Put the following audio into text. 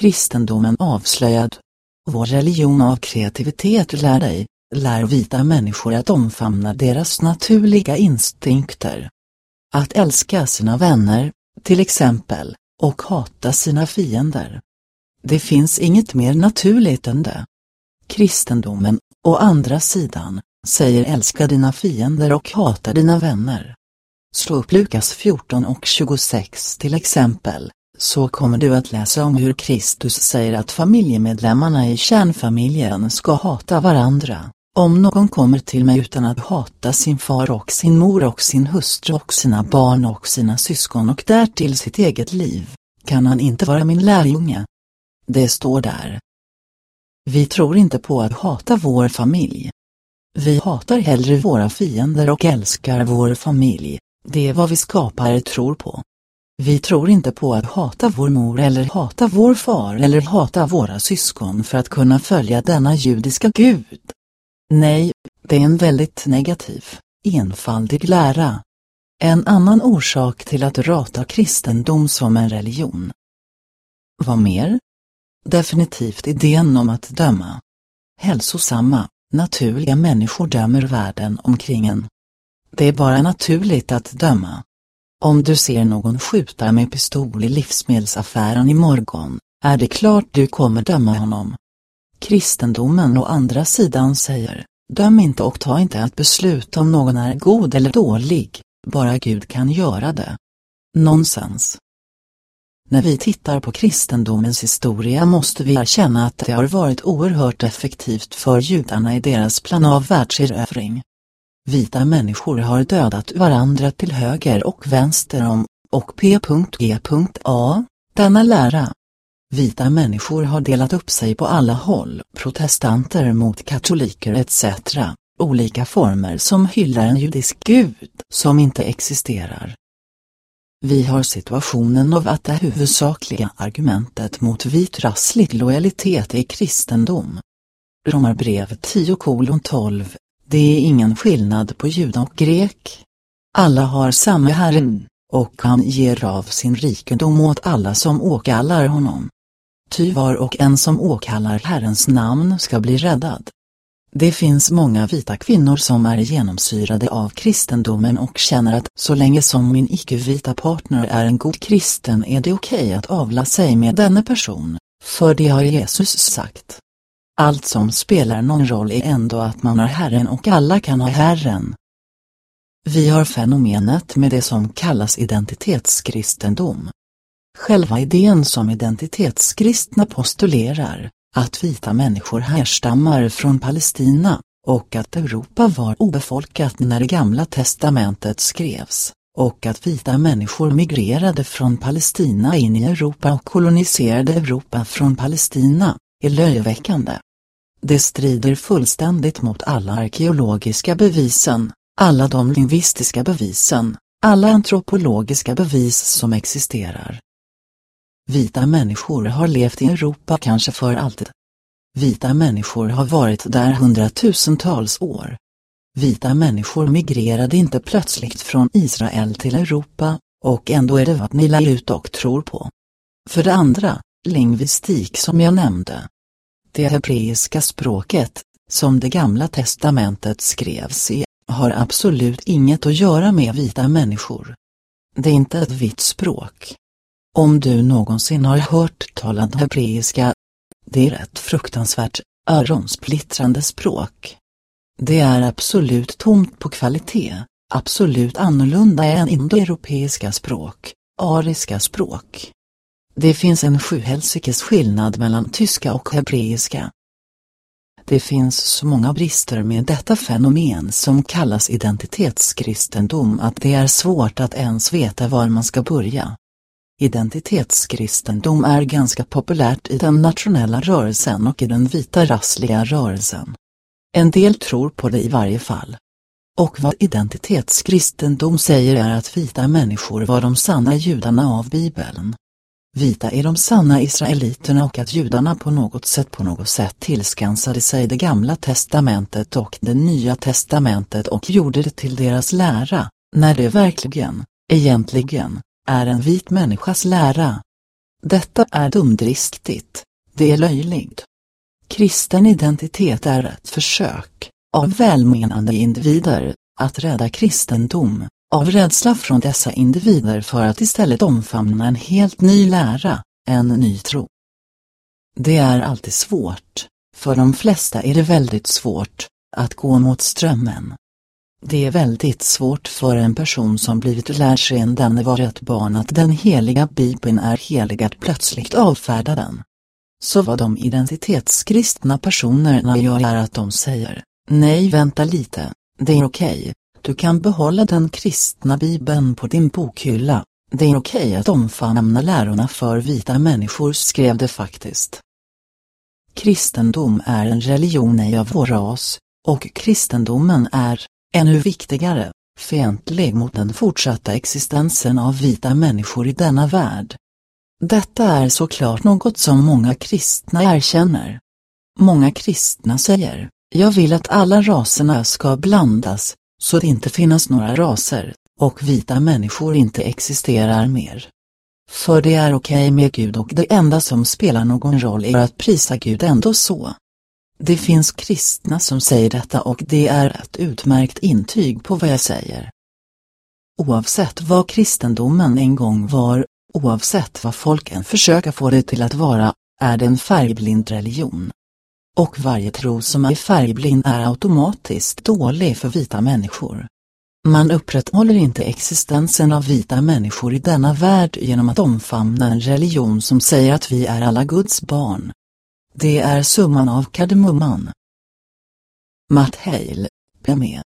Kristendomen avslöjad. Vår religion av kreativitet lär dig, lär vita människor att omfamna deras naturliga instinkter. Att älska sina vänner, till exempel, och hata sina fiender. Det finns inget mer naturligt än det. Kristendomen, å andra sidan, säger älska dina fiender och hata dina vänner. Slå upp Lukas 14 och 26 till exempel, så kommer du att läsa om hur Kristus säger att familjemedlemmarna i kärnfamiljen ska hata varandra. Om någon kommer till mig utan att hata sin far och sin mor och sin hustru och sina barn och sina syskon och därtill sitt eget liv, kan han inte vara min lärjunge. Det står där. Vi tror inte på att hata vår familj. Vi hatar hellre våra fiender och älskar vår familj, det är vad vi skapare tror på. Vi tror inte på att hata vår mor eller hata vår far eller hata våra syskon för att kunna följa denna judiska gud. Nej, det är en väldigt negativ, enfaldig lära. En annan orsak till att rata kristendom som en religion. Vad mer? Definitivt idén om att döma. Hälsosamma, naturliga människor dömer världen omkring en. Det är bara naturligt att döma. Om du ser någon skjuta med pistol i livsmedelsaffären imorgon, är det klart du kommer döma honom. Kristendomen å andra sidan säger, döm inte och ta inte ett beslut om någon är god eller dålig, bara Gud kan göra det. Nonsens. När vi tittar på kristendomens historia måste vi erkänna att det har varit oerhört effektivt för judarna i deras plan av världserövring. Vita människor har dödat varandra till höger och vänster om, och p.g.a, denna lära. Vita människor har delat upp sig på alla håll, protestanter mot katoliker etc. Olika former som hyllar en judisk gud som inte existerar. Vi har situationen av att det huvudsakliga argumentet mot vitrasslig lojalitet är kristendom. Romarbrevet 10 12 det är ingen skillnad på jud och grek. Alla har samma Herren, och han ger av sin rikedom åt alla som åkallar honom. Ty var och en som åkallar Herrens namn ska bli räddad. Det finns många vita kvinnor som är genomsyrade av kristendomen och känner att så länge som min icke-vita partner är en god kristen är det okej okay att avla sig med denne person, för det har Jesus sagt. Allt som spelar någon roll är ändå att man har Herren och alla kan ha Herren. Vi har fenomenet med det som kallas identitetskristendom. Själva idén som identitetskristna postulerar, att vita människor härstammar från Palestina, och att Europa var obefolkat när det gamla testamentet skrevs, och att vita människor migrerade från Palestina in i Europa och koloniserade Europa från Palestina, är löjeväckande. Det strider fullständigt mot alla arkeologiska bevisen, alla de lingvistiska bevisen, alla antropologiska bevis som existerar. Vita människor har levt i Europa kanske för alltid. Vita människor har varit där hundratusentals år. Vita människor migrerade inte plötsligt från Israel till Europa, och ändå är det vad ni lär ut och tror på. För det andra, lingvistik som jag nämnde, det hebreiska språket, som det gamla testamentet skrevs i, har absolut inget att göra med vita människor. Det är inte ett vitt språk. Om du någonsin har hört talad hebreiska, det är ett fruktansvärt, öronsplittrande språk. Det är absolut tomt på kvalitet, absolut annorlunda än indoeuropeiska språk, ariska språk. Det finns en sjuhelsikes skillnad mellan tyska och hebreiska. Det finns så många brister med detta fenomen som kallas identitetskristendom att det är svårt att ens veta var man ska börja. Identitetskristendom är ganska populärt i den nationella rörelsen och i den vita rassliga rörelsen. En del tror på det i varje fall. Och vad identitetskristendom säger är att vita människor var de sanna judarna av Bibeln. Vita är de sanna israeliterna och att judarna på något sätt på något sätt tillskansade sig det gamla testamentet och det nya testamentet och gjorde det till deras lära, när det verkligen, egentligen, är en vit människas lära. Detta är dumdristigt, det är löjligt. Kristen identitet är ett försök, av välmenande individer, att rädda kristendom, av rädsla från dessa individer för att istället omfamna en helt ny lära, en ny tro. Det är alltid svårt, för de flesta är det väldigt svårt, att gå mot strömmen. Det är väldigt svårt för en person som blivit lärd sedan den var ett barn att den heliga bibeln är helig att plötsligt avfärda den. Så vad de identitetskristna personerna gör är att de säger, nej vänta lite, det är okej, okay du kan behålla den kristna bibeln på din bokhylla, det är okej att omfamna lärorna för vita människor skrev det faktiskt. Kristendom är en religion ej av vår ras, och kristendomen är, ännu viktigare, fientlig mot den fortsatta existensen av vita människor i denna värld. Detta är såklart något som många kristna erkänner. Många kristna säger, jag vill att alla raserna ska blandas, så det inte finns några raser, och vita människor inte existerar mer. För det är okej okay med Gud och det enda som spelar någon roll är att prisa Gud ändå så. Det finns kristna som säger detta och det är ett utmärkt intyg på vad jag säger. Oavsett vad kristendomen en gång var, oavsett vad folken försöker få det till att vara, är det en färgblind religion. Och varje tro som är färgblind är automatiskt dålig för vita människor. Man upprätthåller inte existensen av vita människor i denna värld genom att omfamna en religion som säger att vi är alla Guds barn. Det är summan av kardemumman. Matt Hale, PME